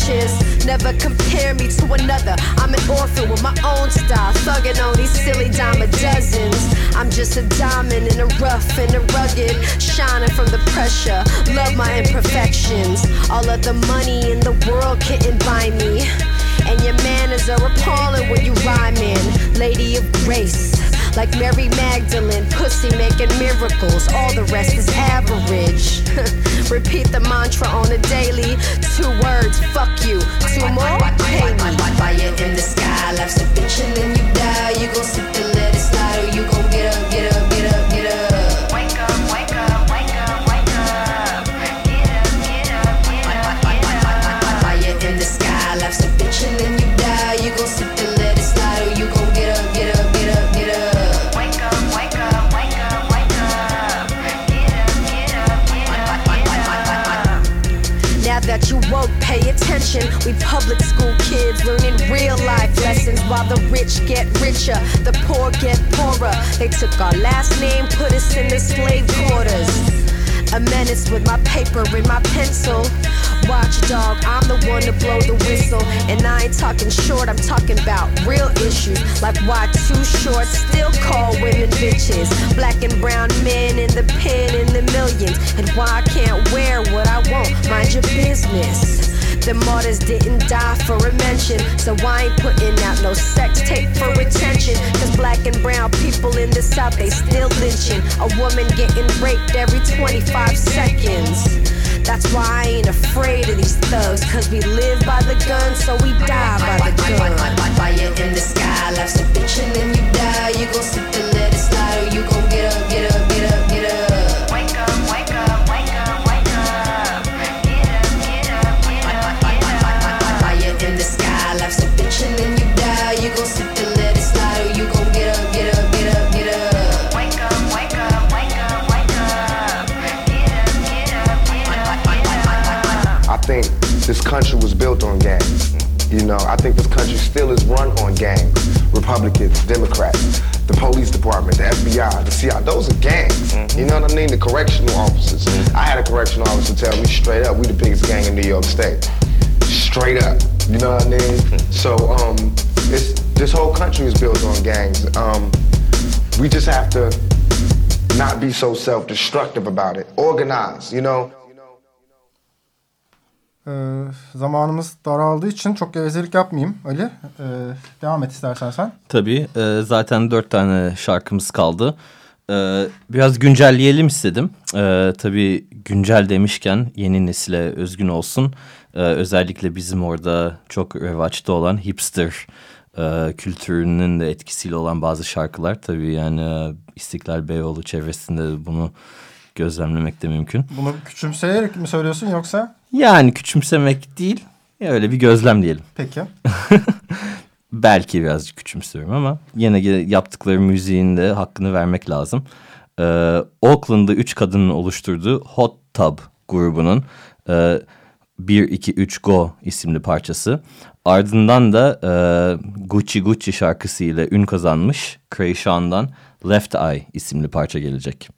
Speaker 14: Bitches. Never compare me to another. I'm an orphan with my own style. Thugging on these silly dime a dozens. I'm just a diamond in a rough and a rugged. Shining from the pressure. Love my imperfections. All of the money in the world couldn't buy me. And your manners are appalling when you rhyming. Lady of grace. Like Mary Magdalene, pussy making miracles. All the rest is average. Repeat the mantra on a daily. Two words, fuck you. Two more, pay me.
Speaker 15: Fire in the sky, life's a bitch and then you die. You gon'
Speaker 14: pay attention. We public school kids learning real life lessons while the rich get richer, the poor get poorer. They took our last name, put us in the slave quarters. A menace with my paper and my pencil. Watchdog, I'm the one to blow the whistle. And I ain't talking short, I'm talking about real issues. Like why Too Short still call women bitches. Black and brown men in the pen in the millions. And why I can't wear what I want, mind your business. The martyrs didn't die for a mention. So I ain't putting out no sex tape for attention. Cause black and brown people in the south, they still lynching. A woman getting raped every 25 seconds. That's why I ain't afraid of these thugs. Cause we live by the gun, so we die by the gun.
Speaker 15: Fire in the sky, life's a bitch and then you die. You gon' sit and let it slide, or you gon' get up,
Speaker 16: this country was built on gangs. You know, I think this country still is run on gangs. Republicans, Democrats, the police department, the FBI, the CIA, those are gangs. You know what I mean? The correctional officers. I had a correctional officer tell me straight up, we the biggest gang in New York State. Straight up. You know what I mean? So, um, it's, this whole country is built on gangs. Um,
Speaker 17: We just have to not be so self-destructive about it. Organize, you know.
Speaker 4: Ee, zamanımız daraldığı için çok gevezelik yapmayayım Ali. Ee, devam et istersen sen.
Speaker 5: Tabii e, zaten dört tane şarkımız kaldı. E, biraz güncelleyelim istedim. E, tabii güncel demişken yeni nesile özgün olsun. E, özellikle bizim orada çok revaçta olan hipster e, kültürünün de etkisiyle olan bazı şarkılar. Tabii yani e, İstiklal Beyoğlu çevresinde bunu gözlemlemek de mümkün.
Speaker 4: Bunu küçümseyerek mi söylüyorsun yoksa?
Speaker 5: Yani küçümsemek değil, öyle bir gözlem diyelim.
Speaker 4: Peki.
Speaker 5: Belki birazcık küçümsüyorum ama yine yaptıkları müziğin de hakkını vermek lazım. Ee, Oakland'da üç kadının oluşturduğu Hot Tub grubunun e, 1-2-3 Go isimli parçası. Ardından da e, Gucci Gucci şarkısı ile ün kazanmış Kreyshawn'dan Left Eye isimli parça gelecek.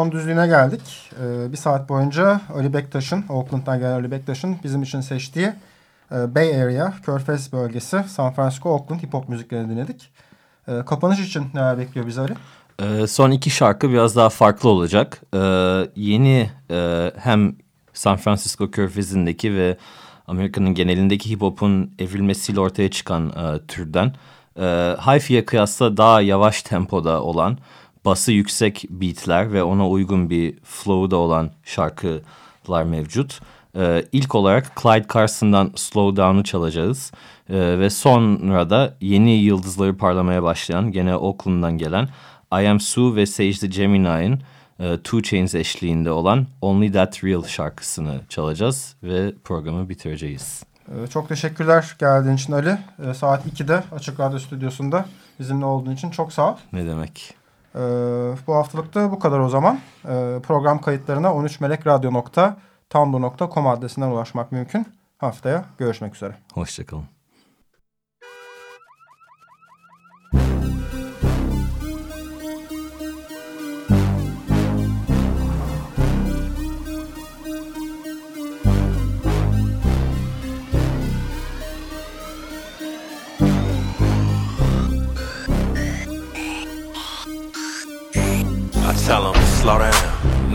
Speaker 4: Son düzlüğüne geldik. Ee, bir saat boyunca Ali Bektaş'ın, Oakland'dan gelen Ali Bektaş'ın bizim için seçtiği e, Bay Area, Körfez bölgesi, San Francisco, Oakland hip hop müziklerini dinledik. Ee, kapanış için neler bekliyor bizi Ali?
Speaker 5: Ee, son iki şarkı biraz daha farklı olacak. Ee, yeni e, hem San Francisco Körfezi'ndeki ve Amerika'nın genelindeki hip hop'un evrilmesiyle ortaya çıkan e, türden. E, Hi-Fi'ye kıyasla daha yavaş tempoda olan, bası yüksek beatler ve ona uygun bir flow'u da olan şarkılar mevcut. E, ilk olarak Clyde Carson'dan Slow Down'u çalacağız. E, ve sonra da yeni yıldızları parlamaya başlayan, gene Oakland'dan gelen I Am Sue ve Sage the Gemini'nin e, Two Chainz eşliğinde olan Only That Real şarkısını çalacağız ve programı bitireceğiz.
Speaker 4: Ee, çok teşekkürler geldiğin için Ali. Ee, saat 2'de Açık Radyo Stüdyosu'nda bizimle olduğun için çok sağ ol.
Speaker 5: Ne demek?
Speaker 4: Ee, bu haftalık da bu kadar o zaman. Ee, program kayıtlarına 13melekradyo.tumblr.com adresinden ulaşmak mümkün. Haftaya görüşmek üzere.
Speaker 5: Hoşçakalın.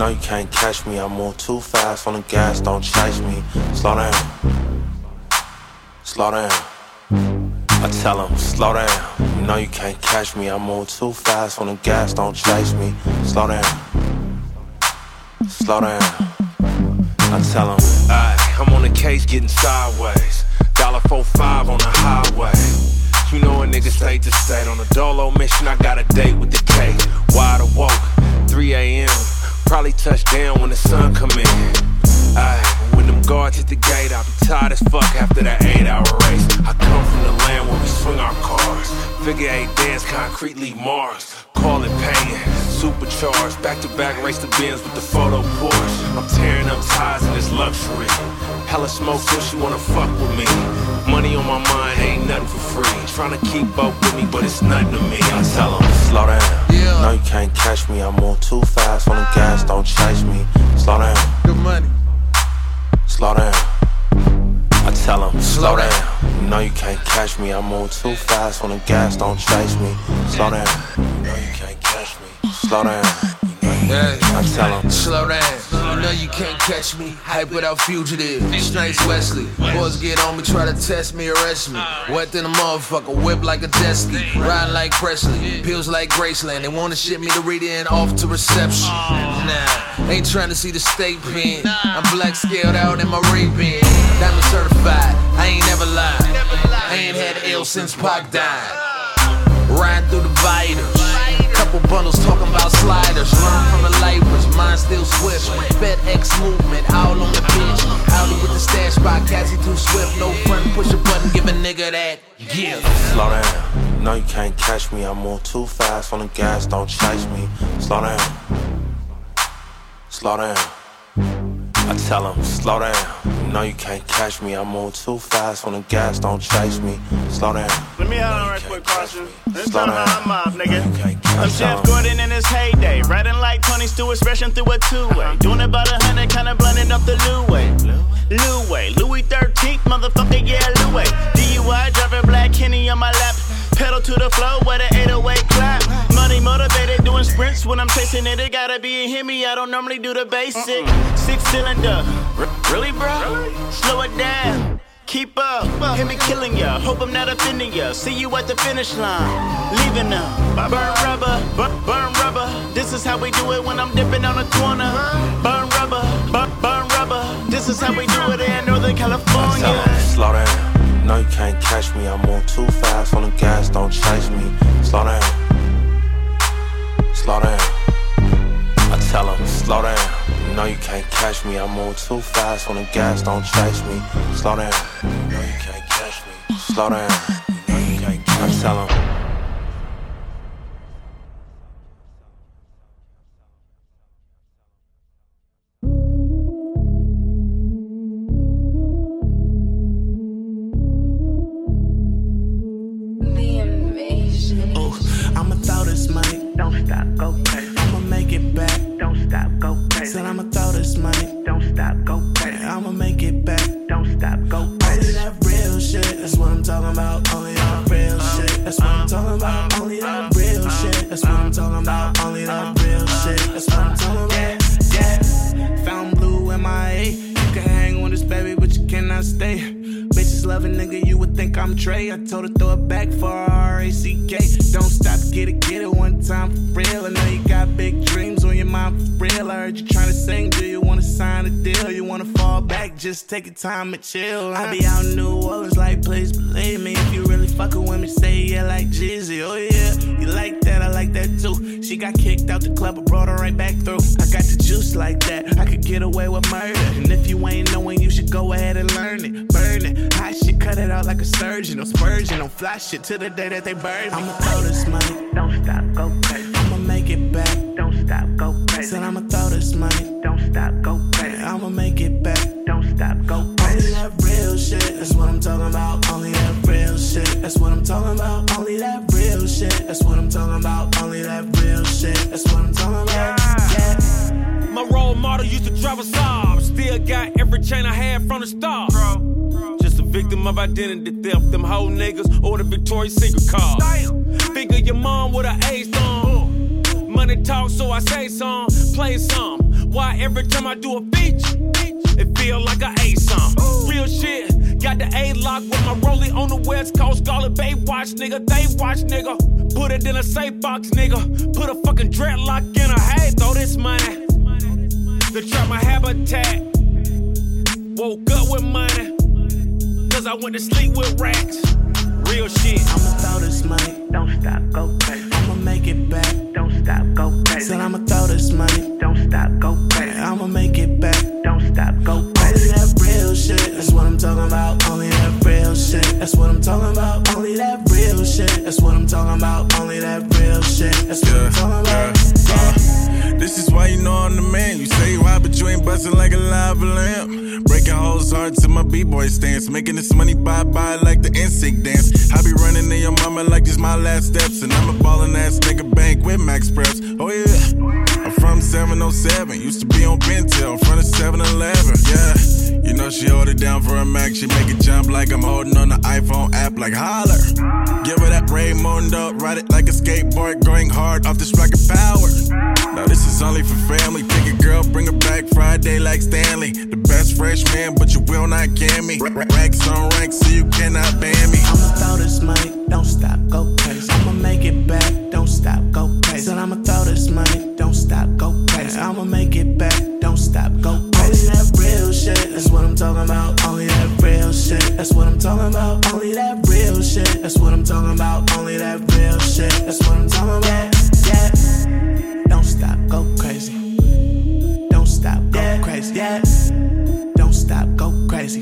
Speaker 16: No, you can't catch me. I move too fast on the gas, don't chase me. Slow down. Slow down. I tell them, slow down. You know you can't catch me. I move too fast on the gas, don't chase me. Slow down. Slow down. I tell them,
Speaker 11: Aye, I'm on the case getting sideways. Dollar four five on the highway. You know a nigga state to state on a dolo mission. I got a date with the K. Wide awoke, 3 a.m. Probably touch down when the sun come in. Aye, when them guards hit the gate, I'll be tired as fuck after that eight hour race. I come from the land where we swing our cars. Figure eight dance concretely Mars. Call it paying, supercharged. Back to back race the bins with the photo Porsche. I'm tearing up ties in this luxury. Hella smoke so she wanna fuck with me. Money on my mind ain't nothing for free. Tryna keep up with me, but it's nothing to me. I tell them,
Speaker 16: slow down. No, you can't catch me. I move too fast on the gas, don't chase me. Slow down.
Speaker 18: Good money.
Speaker 16: Slow down. I tell them, slow down. No, you can't catch me. I move too fast on the gas, don't chase me. Slow down. Know you can't catch me. Slow down. I tell them,
Speaker 18: slow down. You know you can't catch me. Hype without fugitive. Snipes Wesley. Boys get on me, try to test me, arrest me. Wet than a motherfucker, whip like a jet ski. Riding like Presley, pills like Graceland. They wanna ship me to read off to reception. Nah, ain't trying to see the state pen. I'm black scaled out in my Ban. Diamond certified, I ain't never lied. I ain't had ill since Pac died. Riding through the. Couple bundles talking about sliders. Learn from the Libras, mine still swift. Movement, all on the bitch. Audi with the stash spot, Cassie too swift. No front, push a button, give a nigga that gift.
Speaker 16: slow down. No, you can't catch me. I move too fast on the gas, don't chase me. Slow down. Slow down. I tell them, slow down. You know you can't catch me. I move too fast on the gas, don't chase me. Slow down.
Speaker 19: Let me out on right quick, caution. Turn
Speaker 16: down.
Speaker 19: around mob, nigga. I'm Jeff. Gordon in his heyday. Riding like Tony Stewart, smashing through a two-way. Doing about a hundred, kinda blending up the Louis. Louis, Louis 13th, motherfucker, yeah, Louis. DUI, driving black Kenny on my lap. Pedal to the flow with an 808 clap. Money motivated, doing sprints when I'm chasing it. It gotta be a me. I don't normally do the basic. Six cylinder. Really, bro? Slow it down. Keep up, hit me killing ya. Hope I'm not offending ya. See you at the finish line, leaving them. Burn rubber, burn, burn rubber. This is how we do it when I'm dipping on the corner. Burn rubber, burn rubber. This is how we do it in Northern California.
Speaker 16: Slow down. No, you can't catch me. I move too fast on the gas, don't chase me. Slow down. Slow down. I tell 'em, slow down. No, you can't catch me. I move too fast on the gas, don't chase me. Slow down. No, you can't catch me. Slow down. No, you can't catch me. I tell 'em.
Speaker 9: Don't stop, go crazy. I'ma make it back, don't stop, go crazy. Said I'ma throw this money, don't stop, go crazy. I'ma make it back, don't stop, go crazy. Only that real shit, that's what I'm talking about. Only that real shit, that's what I'm talking about. Only that real shit, that's what I'm talking about. Only that real I'm Trey. I told her throw it back for R-A-C-K. Don't stop, get it, get it one time for real. I know you got big dreams for real. I heard you trying to sing, do you wanna sign a deal? You wanna fall back, just take your time and chill. I be out in New Orleans, like, please believe me. If you really fuckin' with me, say yeah, like Jeezy. Oh yeah, you like that, I like that too. She got kicked out the club, but brought her right back through. I got the juice like that, I could get away with murder. And if you ain't knowing, you should go ahead and learn it. Burn it, hot shit, cut it out like a surgeon. Or spurgeon, on fly shit till the day that they burn me. I'ma throw this money, don't stop, go crazy. I'ma make it back, don't stop, go crazy. Said I'ma throw this money, don't stop, go crazy. I'ma make it back, don't stop, go crazy. Only that real shit, that's what I'm talking about. Only that real shit, that's what I'm talking about. Only that real shit, that's what I'm talking about. Only that real shit, that's what I'm talking about. Yeah.
Speaker 20: My role model used to drive a Saab. Still got every chain I had from the start. Bro. Just a victim of identity theft. Them whole niggas or the Victoria's Secret car. Figure your mom with an A song. Money talk, so I say some, play some. Why every time I do a feature, it feel like I ate some. Real shit. Got the A lock with my rollie on the west coast. Call it Bay Watch, nigga. They watch, nigga. Put it in a safe box, nigga. Put a fucking dreadlock in a hey, throw this money. The trap my habitat. Woke up with money. Cause I went to sleep with racks. Real shit.
Speaker 9: I'ma throw this money, don't stop, go crazy. Make it back, don't stop, go crazy. Said I'ma throw this money, don't stop, go crazy. I'ma make it back, don't stop, go crazy. Real shit, that's what I'm talking about. Only that real shit, that's what I'm talking about. Only that real shit, that's what I'm talking about. Only that real shit, that's what I'm talking about.
Speaker 1: Uh, this is why you know I'm the man. You say why, but you ain't busting like a lava lamp. Breaking hoes hard to my b-boy stance. Making this money bye-bye like the NSYNC dance. I be running in your mama like this my last steps. And I'm a ballin' ass nigga bank with Max Preps. Oh yeah. I'm from 707. Used to be on Bentel in front of 7-Eleven. Yeah. You know she hold it down for a Mac. She make it jump like I'm holding on the iPhone app like holler. Give her that Raymundo. Ride it like a skateboard. Going hard off this rocket power. Now this is only for family. Take a girl, bring her back Friday like Stanley. The best freshman, but you will not can me. Racks on ranks, so you cannot ban me.
Speaker 9: I'ma throw this money, don't stop, go crazy. I'ma make it back, don't stop, go crazy. Said I'ma throw this money, don't stop, go crazy. I'ma make it back, don't stop, go crazy. Only that real shit, that's what I'm talking about. Only that real shit, that's what I'm talking about. Only that real shit, that's what I'm talking about. Only that real shit, that's what I'm talking about. Yeah, yeah. Don't stop, go crazy. Don't stop, go crazy. Yeah. Don't stop, go crazy.